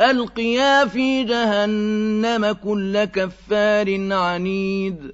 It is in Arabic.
أَلْقِيَا فِي جَهَنَّمَ كُلَّ كَفَّارٍ عَنِيدٍ.